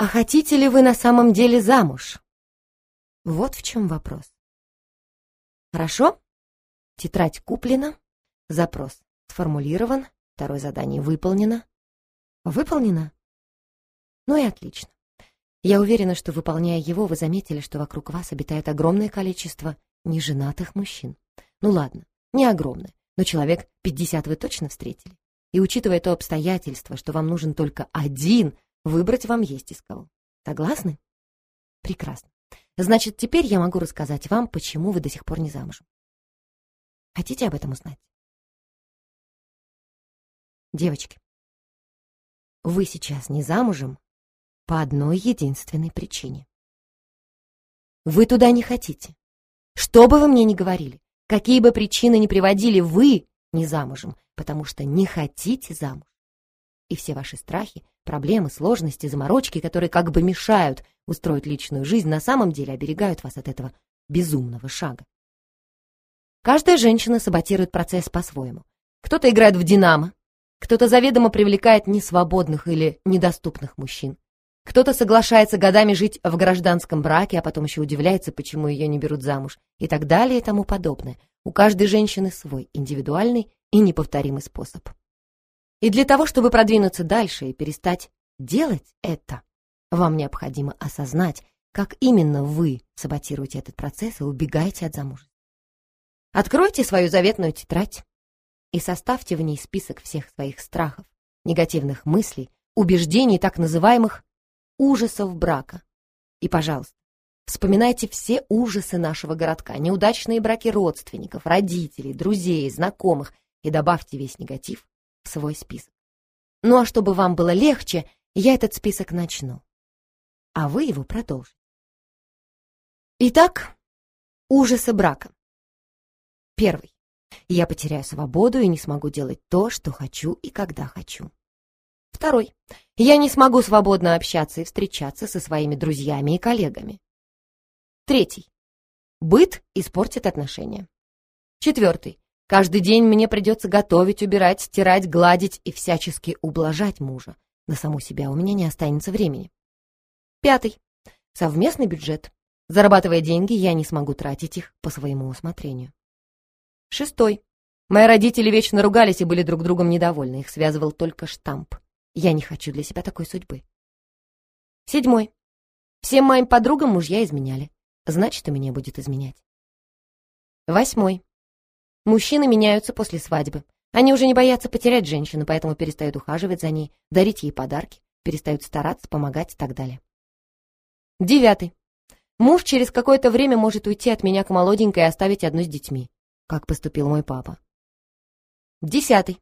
А хотите ли вы на самом деле замуж? Вот в чем вопрос. Хорошо? Тетрадь куплена, запрос сформулирован, второе задание выполнено. Выполнено? Ну и отлично. Я уверена, что, выполняя его, вы заметили, что вокруг вас обитает огромное количество неженатых мужчин. Ну ладно, не огромное, но человек 50 вы точно встретили. И учитывая то обстоятельство, что вам нужен только один, выбрать вам есть из кого. Согласны? Прекрасно. Значит, теперь я могу рассказать вам, почему вы до сих пор не замужем. Хотите об этом узнать? Девочки, вы сейчас не замужем по одной единственной причине. Вы туда не хотите. Что бы вы мне ни говорили, какие бы причины ни приводили, вы не замужем, потому что не хотите замуж. И все ваши страхи, проблемы, сложности, заморочки, которые как бы мешают устроить личную жизнь, на самом деле оберегают вас от этого безумного шага. Каждая женщина саботирует процесс по-своему. Кто-то играет в «Динамо», кто-то заведомо привлекает несвободных или недоступных мужчин. Кто-то соглашается годами жить в гражданском браке, а потом еще удивляется, почему ее не берут замуж, и так далее и тому подобное. У каждой женщины свой индивидуальный и неповторимый способ. И для того, чтобы продвинуться дальше и перестать делать это, вам необходимо осознать, как именно вы саботируете этот процесс и убегаете от замужества. Откройте свою заветную тетрадь и составьте в ней список всех своих страхов, негативных мыслей, убеждений, так называемых ужасов брака. И, пожалуйста, вспоминайте все ужасы нашего городка, неудачные браки родственников, родителей, друзей, знакомых, и добавьте весь негатив в свой список. Ну а чтобы вам было легче, я этот список начну, а вы его продолжите. Итак, ужасы брака. Первый. Я потеряю свободу и не смогу делать то, что хочу и когда хочу. Второй. Я не смогу свободно общаться и встречаться со своими друзьями и коллегами. Третий. Быт испортит отношения. Четвертый. Каждый день мне придется готовить, убирать, стирать, гладить и всячески ублажать мужа. На саму себя у меня не останется времени. Пятый. Совместный бюджет. Зарабатывая деньги, я не смогу тратить их по своему усмотрению. Шестой. Мои родители вечно ругались и были друг другом недовольны. Их связывал только штамп. Я не хочу для себя такой судьбы. Седьмой. Всем моим подругам мужья изменяли. Значит, и мне будет изменять. Восьмой. Мужчины меняются после свадьбы. Они уже не боятся потерять женщину, поэтому перестают ухаживать за ней, дарить ей подарки, перестают стараться, помогать и так далее. Девятый. Муж через какое-то время может уйти от меня к молоденькой и оставить одну с детьми, как поступил мой папа. Десятый.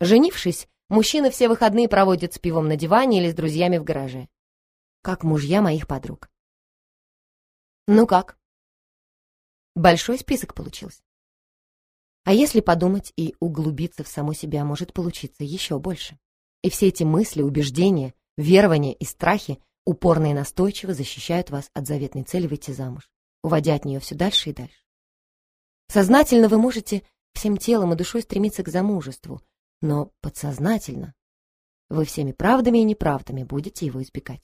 Женившись, Мужчины все выходные проводят с пивом на диване или с друзьями в гараже. Как мужья моих подруг. Ну как? Большой список получился. А если подумать и углубиться в саму себя, может получиться еще больше. И все эти мысли, убеждения, верования и страхи упорно и настойчиво защищают вас от заветной цели выйти замуж, уводя от нее все дальше и дальше. Сознательно вы можете всем телом и душой стремиться к замужеству, но подсознательно вы всеми правдами и неправдами будете его избегать.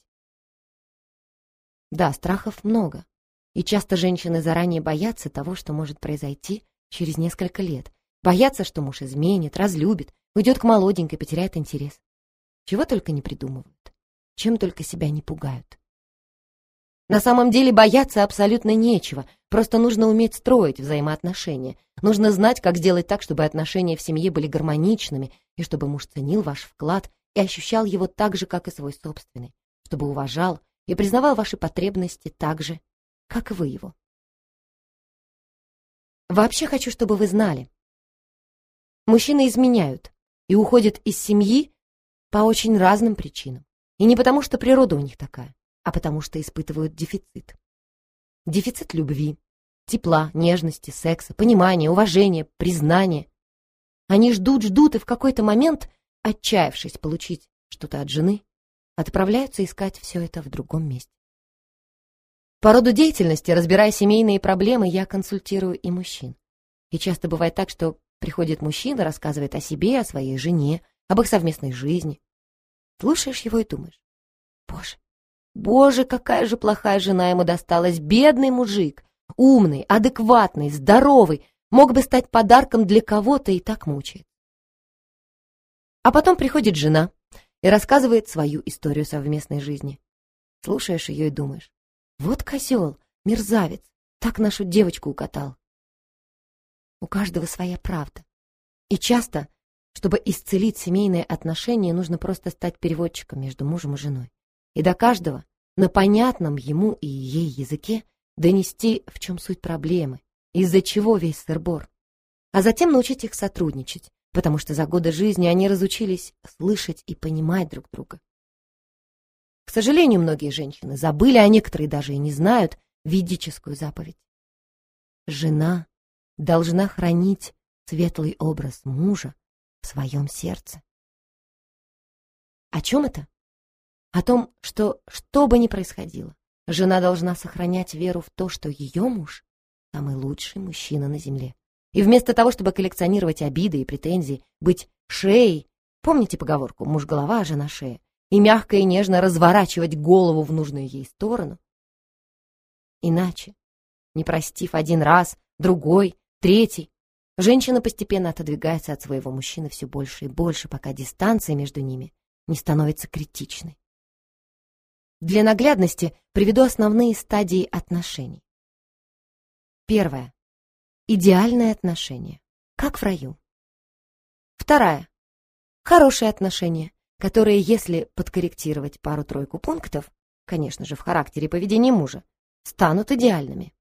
Да, страхов много, и часто женщины заранее боятся того, что может произойти через несколько лет. Боятся, что муж изменит, разлюбит, уйдет к молоденькой, потеряет интерес. Чего только не придумывают, чем только себя не пугают. На самом деле бояться абсолютно нечего, просто нужно уметь строить взаимоотношения. Нужно знать, как сделать так, чтобы отношения в семье были гармоничными, и чтобы муж ценил ваш вклад и ощущал его так же, как и свой собственный, чтобы уважал и признавал ваши потребности так же, как вы его. Вообще хочу, чтобы вы знали. Мужчины изменяют и уходят из семьи по очень разным причинам. И не потому, что природа у них такая а потому что испытывают дефицит. Дефицит любви, тепла, нежности, секса, понимания, уважения, признания. Они ждут, ждут, и в какой-то момент, отчаявшись получить что-то от жены, отправляются искать все это в другом месте. По роду деятельности, разбирая семейные проблемы, я консультирую и мужчин. И часто бывает так, что приходит мужчина, рассказывает о себе, о своей жене, об их совместной жизни. Слушаешь его и думаешь, боже, Боже, какая же плохая жена ему досталась, бедный мужик, умный, адекватный, здоровый, мог бы стать подарком для кого-то и так мучает. А потом приходит жена и рассказывает свою историю совместной жизни. Слушаешь ее и думаешь, вот козел, мерзавец, так нашу девочку укатал. У каждого своя правда. И часто, чтобы исцелить семейные отношения, нужно просто стать переводчиком между мужем и женой. И до каждого, на понятном ему и ей языке, донести, в чем суть проблемы, из-за чего весь сырбор. А затем научить их сотрудничать, потому что за годы жизни они разучились слышать и понимать друг друга. К сожалению, многие женщины забыли, а некоторые даже и не знают ведическую заповедь. Жена должна хранить светлый образ мужа в своем сердце. О чем это? О том, что, что бы ни происходило, жена должна сохранять веру в то, что ее муж — самый лучший мужчина на земле. И вместо того, чтобы коллекционировать обиды и претензии, быть шеей, помните поговорку «муж голова, а жена шея», и мягко и нежно разворачивать голову в нужную ей сторону. Иначе, не простив один раз, другой, третий, женщина постепенно отодвигается от своего мужчины все больше и больше, пока дистанция между ними не становится критичной. Для наглядности приведу основные стадии отношений. Первое. Идеальное отношение, как в раю. Вторая. Хорошие отношения, которые, если подкорректировать пару-тройку пунктов, конечно же, в характере и поведении мужа, станут идеальными.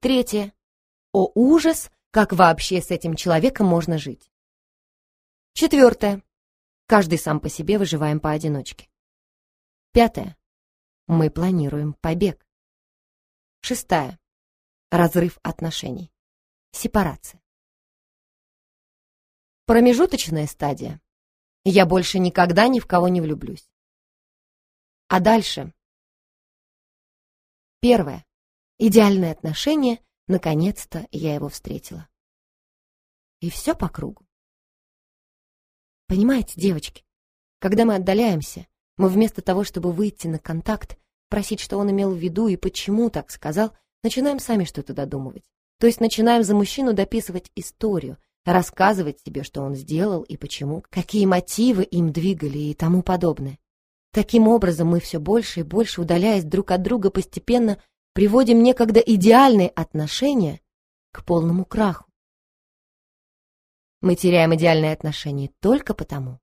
Третье. О ужас, как вообще с этим человеком можно жить. Четвертое. Каждый сам по себе выживаем поодиночке. Пятое. Мы планируем побег. Шестая. Разрыв отношений. Сепарация. Промежуточная стадия я больше никогда ни в кого не влюблюсь. А дальше? Первое. Идеальное отношение. Наконец-то я его встретила. И все по кругу. Понимаете, девочки, когда мы отдаляемся, мы вместо того, чтобы выйти на контакт, просить, что он имел в виду и почему так сказал, начинаем сами что-то додумывать. То есть начинаем за мужчину дописывать историю, рассказывать себе, что он сделал и почему, какие мотивы им двигали и тому подобное. Таким образом, мы все больше и больше, удаляясь друг от друга, постепенно приводим некогда идеальные отношения к полному краху. Мы теряем идеальные отношения только потому,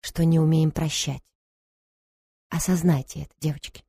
что не умеем прощать. Осознайте это, девочки.